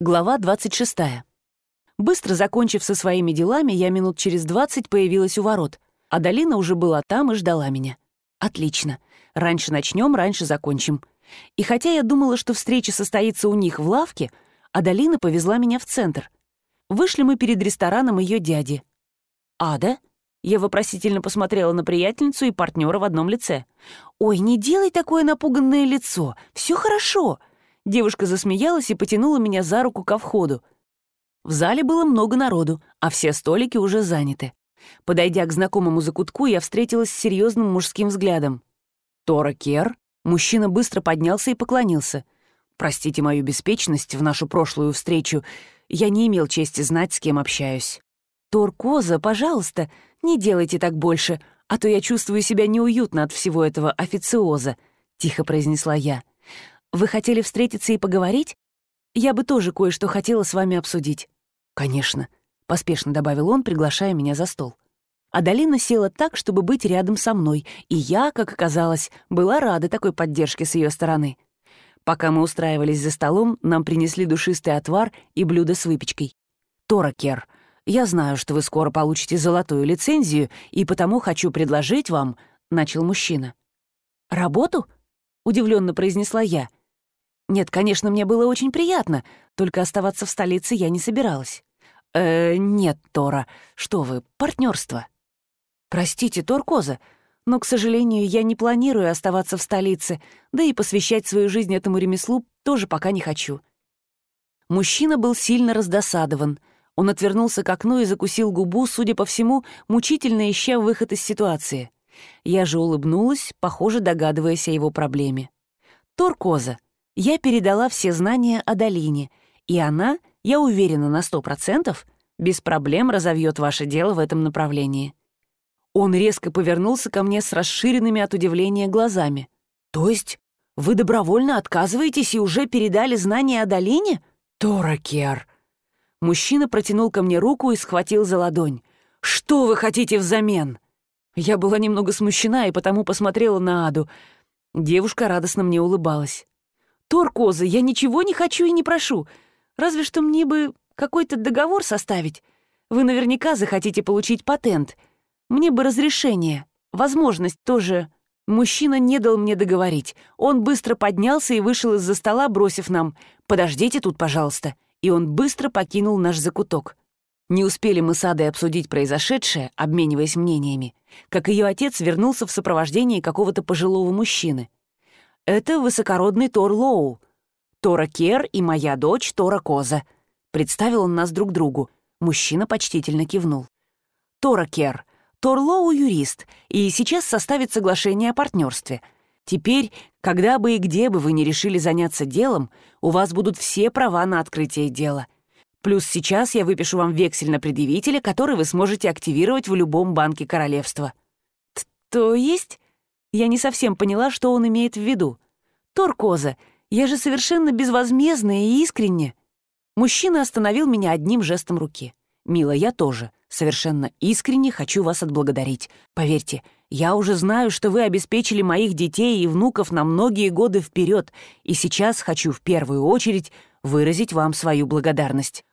Глава 26. Быстро закончив со своими делами, я минут через двадцать появилась у ворот. А Долина уже была там и ждала меня. Отлично. Раньше начнем, раньше закончим. И хотя я думала, что встреча состоится у них в лавке, Адалина повезла меня в центр. Вышли мы перед рестораном ее дяди. «Ада?» Я вопросительно посмотрела на приятельницу и партнера в одном лице. «Ой, не делай такое напуганное лицо. Все хорошо!» Девушка засмеялась и потянула меня за руку ко входу. В зале было много народу, а все столики уже заняты. Подойдя к знакомому закутку, я встретилась с серьезным мужским взглядом. «Тора Кер?» Мужчина быстро поднялся и поклонился. «Простите мою беспечность в нашу прошлую встречу. Я не имел чести знать, с кем общаюсь». «Тор Коза, пожалуйста, не делайте так больше, а то я чувствую себя неуютно от всего этого официоза», — тихо произнесла я. Вы хотели встретиться и поговорить? Я бы тоже кое-что хотела с вами обсудить». «Конечно», — поспешно добавил он, приглашая меня за стол. Адалина села так, чтобы быть рядом со мной, и я, как оказалось, была рада такой поддержке с ее стороны. Пока мы устраивались за столом, нам принесли душистый отвар и блюдо с выпечкой. «Тора Кер, я знаю, что вы скоро получите золотую лицензию, и потому хочу предложить вам...» — начал мужчина. «Работу?» — удивленно произнесла я — нет, конечно, мне было очень приятно, только оставаться в столице я не собиралась. Э, нет, Тора, что вы, партнерство. Простите, Торкоза, но, к сожалению, я не планирую оставаться в столице, да и посвящать свою жизнь этому ремеслу тоже пока не хочу. Мужчина был сильно раздосадован. Он отвернулся к окну и закусил губу, судя по всему, мучительно ища выход из ситуации. Я же улыбнулась, похоже, догадываясь о его проблеме. «Торкоза, я передала все знания о долине, и она, я уверена на сто процентов, без проблем разовьет ваше дело в этом направлении». Он резко повернулся ко мне с расширенными от удивления глазами. «То есть вы добровольно отказываетесь и уже передали знания о долине?» «Торакер!» Мужчина протянул ко мне руку и схватил за ладонь. «Что вы хотите взамен?» Я была немного смущена и потому посмотрела на Аду. Девушка радостно мне улыбалась. Торкоза, я ничего не хочу и не прошу. Разве что мне бы какой-то договор составить. Вы наверняка захотите получить патент. Мне бы разрешение. Возможность тоже. Мужчина не дал мне договорить. Он быстро поднялся и вышел из-за стола, бросив нам «Подождите тут, пожалуйста». И он быстро покинул наш закуток. Не успели мы с Адой обсудить произошедшее, обмениваясь мнениями, как ее отец вернулся в сопровождении какого-то пожилого мужчины. Это высокородный Тор Лоу. Тора Кер и моя дочь Тора Коза. Представил он нас друг другу. Мужчина почтительно кивнул. Тора Кер. Тор Лоу — юрист, и сейчас составит соглашение о партнерстве. Теперь, когда бы и где бы вы не решили заняться делом, у вас будут все права на открытие дела. Плюс сейчас я выпишу вам вексель на предъявителя, который вы сможете активировать в любом банке королевства. То есть я не совсем поняла, что он имеет в виду. «Торкоза, я же совершенно безвозмездная и искренне». Мужчина остановил меня одним жестом руки. «Мила, я тоже. Совершенно искренне хочу вас отблагодарить. Поверьте, я уже знаю, что вы обеспечили моих детей и внуков на многие годы вперед, и сейчас хочу в первую очередь выразить вам свою благодарность».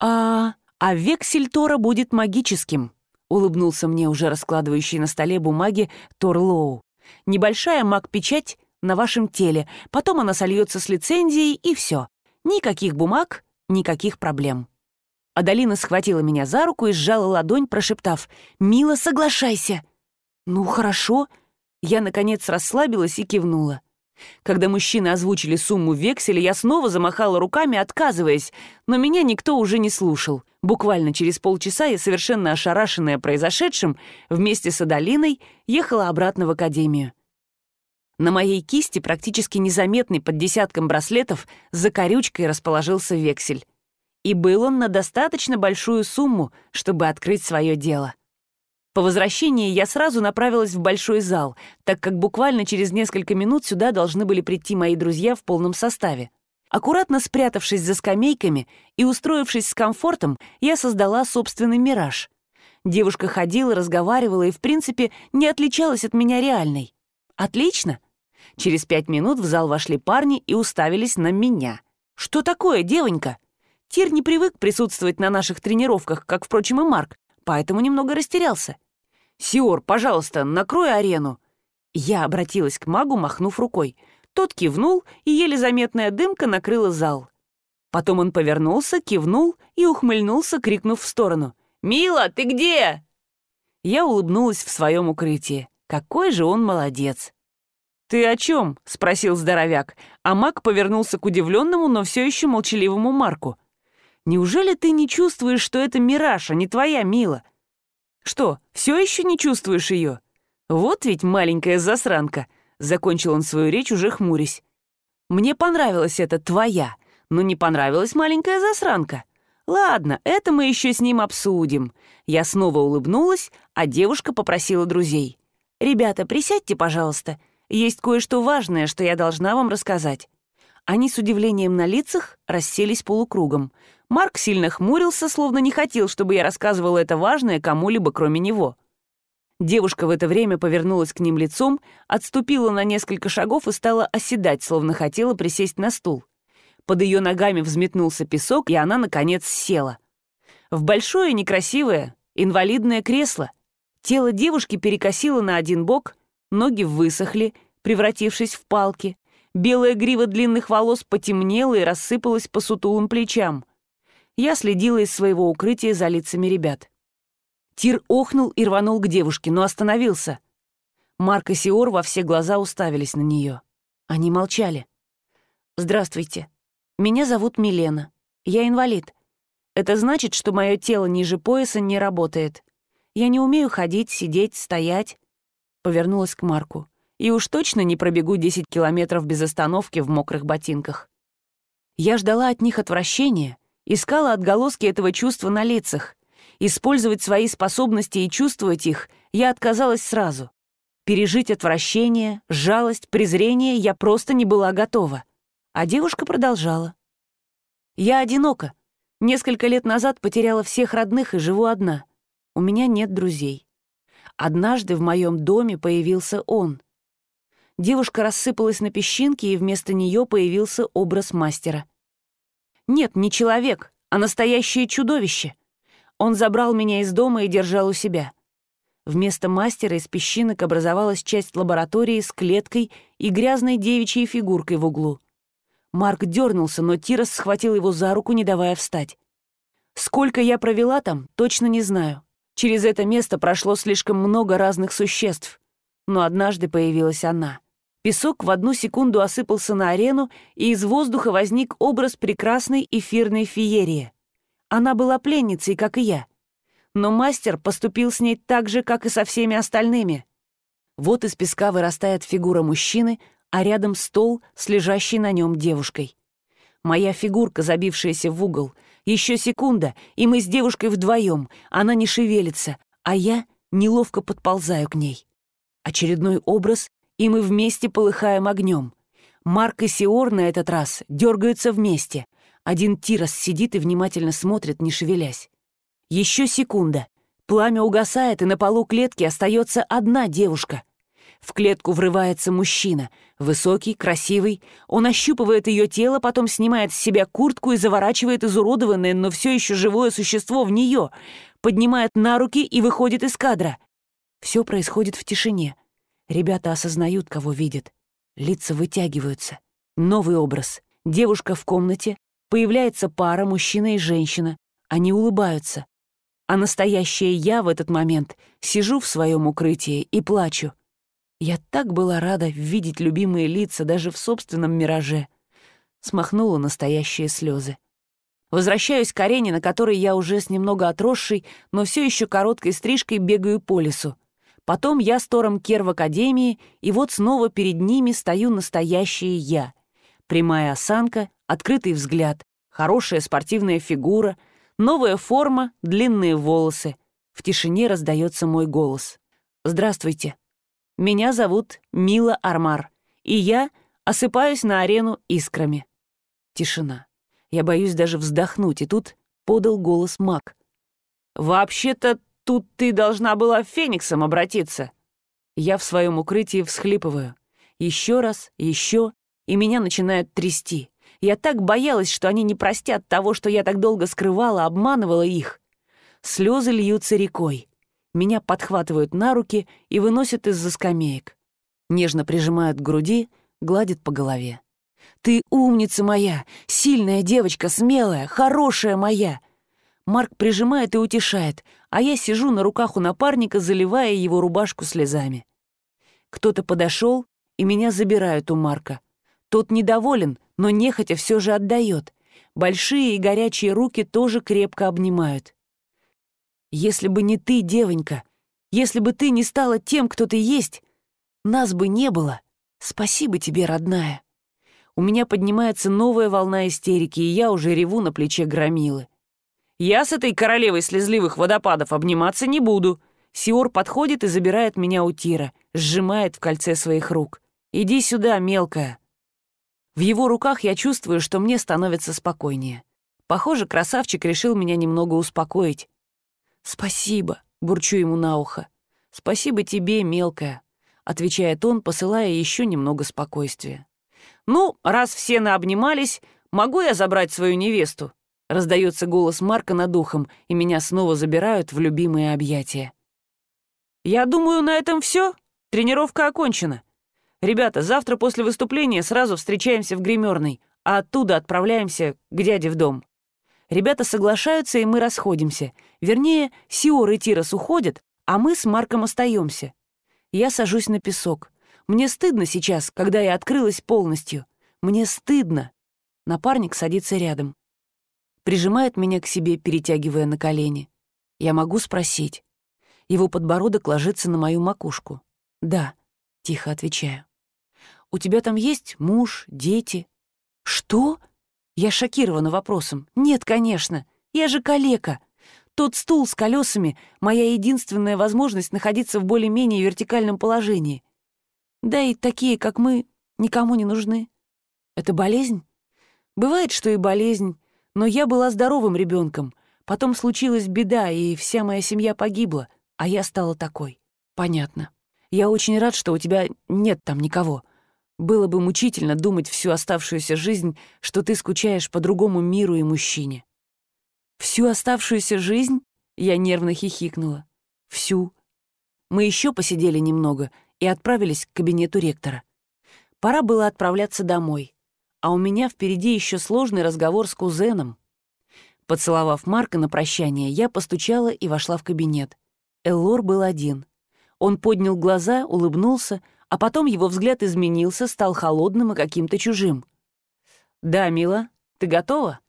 «А... а вексель Тора будет магическим», — улыбнулся мне уже раскладывающий на столе бумаги Тор Лоу. Небольшая маг-печать на вашем теле, потом она сольется с лицензией, и все. Никаких бумаг, никаких проблем. Адалина схватила меня за руку и сжала ладонь, прошептав «Мила, соглашайся!» «Ну, хорошо». Я, наконец, расслабилась и кивнула. Когда мужчины озвучили сумму векселя, я снова замахала руками, отказываясь, но меня никто уже не слушал. Буквально через полчаса я, совершенно ошарашенная произошедшим, вместе с Адалиной ехала обратно в академию. На моей кисти, практически незаметный под десятком браслетов, за корючкой расположился вексель. И был он на достаточно большую сумму, чтобы открыть свое дело. По возвращении я сразу направилась в большой зал, так как буквально через несколько минут сюда должны были прийти мои друзья в полном составе. Аккуратно спрятавшись за скамейками и устроившись с комфортом, я создала собственный мираж. Девушка ходила, разговаривала и, в принципе, не отличалась от меня реальной. Отлично. Через пять минут в зал вошли парни и уставились на меня. «Что такое, девонька?» Тир не привык присутствовать на наших тренировках, как, впрочем, и Марк, поэтому немного растерялся. «Сиор, пожалуйста, накрой арену». Я обратилась к магу, махнув рукой. Тот кивнул, и еле заметная дымка накрыла зал. Потом он повернулся, кивнул и ухмыльнулся, крикнув в сторону. «Мила, ты где?» Я улыбнулась в своем укрытии. Какой же он молодец. «Ты о чем?» — спросил здоровяк, а маг повернулся к удивленному, но все еще молчаливому Марку. «Неужели ты не чувствуешь, что это мираж, а не твоя Мила? Что, все еще не чувствуешь ее? Вот ведь маленькая засранка!» — закончил он свою речь, уже хмурясь. «Мне понравилась эта твоя, но не понравилась маленькая засранка. Ладно, это мы еще с ним обсудим». Я снова улыбнулась, а девушка попросила друзей. «Ребята, присядьте, пожалуйста. Есть кое-что важное, что я должна вам рассказать». Они с удивлением на лицах расселись полукругом. Марк сильно хмурился, словно не хотел, чтобы я рассказывала это важное кому-либо, кроме него. Девушка в это время повернулась к ним лицом, отступила на несколько шагов и стала оседать, словно хотела присесть на стул. Под ее ногами взметнулся песок, и она, наконец, села. В большое некрасивое инвалидное кресло. Тело девушки перекосило на один бок, ноги высохли, превратившись в палки. Белая грива длинных волос потемнела и рассыпалась по сутулым плечам. Я следила из своего укрытия за лицами ребят. Тир охнул и рванул к девушке, но остановился. Марк и Сиор во все глаза уставились на нее. Они молчали. «Здравствуйте. Меня зовут Милена. Я инвалид. Это значит, что мое тело ниже пояса не работает. Я не умею ходить, сидеть, стоять. Повернулась к Марку. И уж точно не пробегу 10 километров без остановки в мокрых ботинках. Я ждала от них отвращения, искала отголоски этого чувства на лицах. Использовать свои способности и чувствовать их я отказалась сразу. Пережить отвращение, жалость, презрение я просто не была готова. А девушка продолжала. «Я одинока. Несколько лет назад потеряла всех родных и живу одна. У меня нет друзей. Однажды в моем доме появился он. Девушка рассыпалась на песчинки, и вместо нее появился образ мастера. Нет, не человек, а настоящее чудовище. Он забрал меня из дома и держал у себя. Вместо мастера из песчинок образовалась часть лаборатории с клеткой и грязной девичьей фигуркой в углу. Марк дернулся, но Тирос схватил его за руку, не давая встать. Сколько я провела там, точно не знаю. Через это место прошло слишком много разных существ. Но однажды появилась она. Песок в одну секунду осыпался на арену, и из воздуха возник образ прекрасной эфирной феерии. Она была пленницей, как и я. Но мастер поступил с ней так же, как и со всеми остальными. Вот из песка вырастает фигура мужчины, а рядом стол с лежащей на нем девушкой. Моя фигурка, забившаяся в угол. Еще секунда, и мы с девушкой вдвоем. Она не шевелится, а я неловко подползаю к ней. Очередной образ, и мы вместе полыхаем огнем. Марк и Сиор на этот раз дергаются вместе. Один Тирос сидит и внимательно смотрит, не шевелясь. Еще секунда. Пламя угасает, и на полу клетки остается одна девушка. В клетку врывается мужчина. Высокий, красивый. Он ощупывает ее тело, потом снимает с себя куртку и заворачивает изуродованное, но все еще живое существо в нее. Поднимает на руки и выходит из кадра. Все происходит в тишине. Ребята осознают, кого видят. Лица вытягиваются. Новый образ. Девушка в комнате. Появляется пара, мужчина и женщина. Они улыбаются. А настоящая я в этот момент сижу в своем укрытии и плачу. Я так была рада видеть любимые лица даже в собственном мираже. Смахнула настоящие слезы. Возвращаюсь к арене, на которой я уже с немного отросшей, но все еще короткой стрижкой бегаю по лесу. Потом я с Тором Кер в академии, и вот снова перед ними стою настоящая я. Прямая осанка, открытый взгляд, хорошая спортивная фигура, новая форма, длинные волосы. В тишине раздается мой голос. «Здравствуйте». Меня зовут Мила Армар, и я осыпаюсь на арену искрами. Тишина. Я боюсь даже вздохнуть, и тут подал голос маг. «Вообще-то тут ты должна была Фениксом обратиться». Я в своем укрытии всхлипываю. Еще раз, еще, и меня начинает трясти. Я так боялась, что они не простят того, что я так долго скрывала, обманывала их. Слезы льются рекой. Меня подхватывают на руки и выносят из-за скамеек. Нежно прижимают к груди, гладят по голове. «Ты умница моя, сильная девочка, смелая, хорошая моя!» Марк прижимает и утешает, а я сижу на руках у напарника, заливая его рубашку слезами. Кто-то подошел, и меня забирают у Марка. Тот недоволен, но нехотя все же отдает. Большие и горячие руки тоже крепко обнимают. «Если бы не ты, девонька, если бы ты не стала тем, кто ты есть, нас бы не было. Спасибо тебе, родная». У меня поднимается новая волна истерики, и я уже реву на плече громилы. «Я с этой королевой слезливых водопадов обниматься не буду», Сиор подходит и забирает меня у Тира, сжимает в кольце своих рук. «Иди сюда, мелкая». В его руках я чувствую, что мне становится спокойнее. Похоже, красавчик решил меня немного успокоить. «Спасибо», — бурчу ему на ухо. «Спасибо тебе, мелкая», — отвечает он, посылая еще немного спокойствия. «Ну, раз все наобнимались, могу я забрать свою невесту?» Раздается голос Марка над ухом, и меня снова забирают в любимые объятия. «Я думаю, на этом все. Тренировка окончена. Ребята, завтра после выступления сразу встречаемся в гримерной, а оттуда отправляемся к дяде в дом». Ребята соглашаются, и мы расходимся. Вернее, Сиор и Тирос уходят, а мы с Марком остаемся. Я сажусь на песок. Мне стыдно сейчас, когда я открылась полностью. Мне стыдно. Напарник садится рядом. Прижимает меня к себе, перетягивая на колени. Я могу спросить. Его подбородок ложится на мою макушку. «Да», — тихо отвечаю. «У тебя там есть муж, дети?» «Что?» Я шокирована вопросом. «Нет, конечно. Я же калека. Тот стул с колесами — моя единственная возможность находиться в более-менее вертикальном положении. Да и такие, как мы, никому не нужны. Это болезнь? Бывает, что и болезнь, но я была здоровым ребенком. Потом случилась беда, и вся моя семья погибла а я стала такой. Понятно. Я очень рад, что у тебя нет там никого. Было бы мучительно думать всю оставшуюся жизнь, что ты скучаешь по другому миру и мужчине. Всю оставшуюся жизнь? Я нервно хихикнула. Всю. Мы еще посидели немного и отправились к кабинету ректора. Пора было отправляться домой, а у меня впереди еще сложный разговор с кузеном. Поцеловав Марка на прощание, я постучала и вошла в кабинет. Эллор был один. Он поднял глаза, улыбнулся, а потом его взгляд изменился, стал холодным и каким-то чужим. «Да, мила, ты готова?»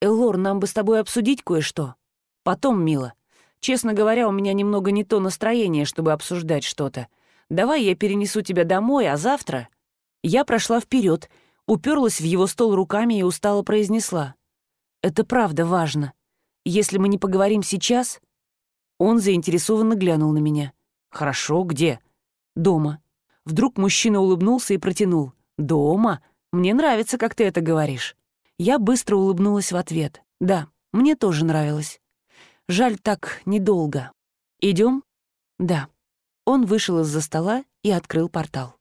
«Эллор, нам бы с тобой обсудить кое-что. Потом, мила. Честно говоря, у меня немного не то настроение, чтобы обсуждать что-то. Давай я перенесу тебя домой, а завтра...» Я прошла вперед, уперлась в его стол руками и устало произнесла. «Это правда важно. Если мы не поговорим сейчас, он заинтересованно глянул на меня. «Хорошо, где?» «Дома». Вдруг мужчина улыбнулся и протянул. «Дома? Мне нравится, как ты это говоришь». Я быстро улыбнулась в ответ. «Да, мне тоже нравилось. Жаль, так недолго. Идем? «Да». Он вышел из-за стола и открыл портал.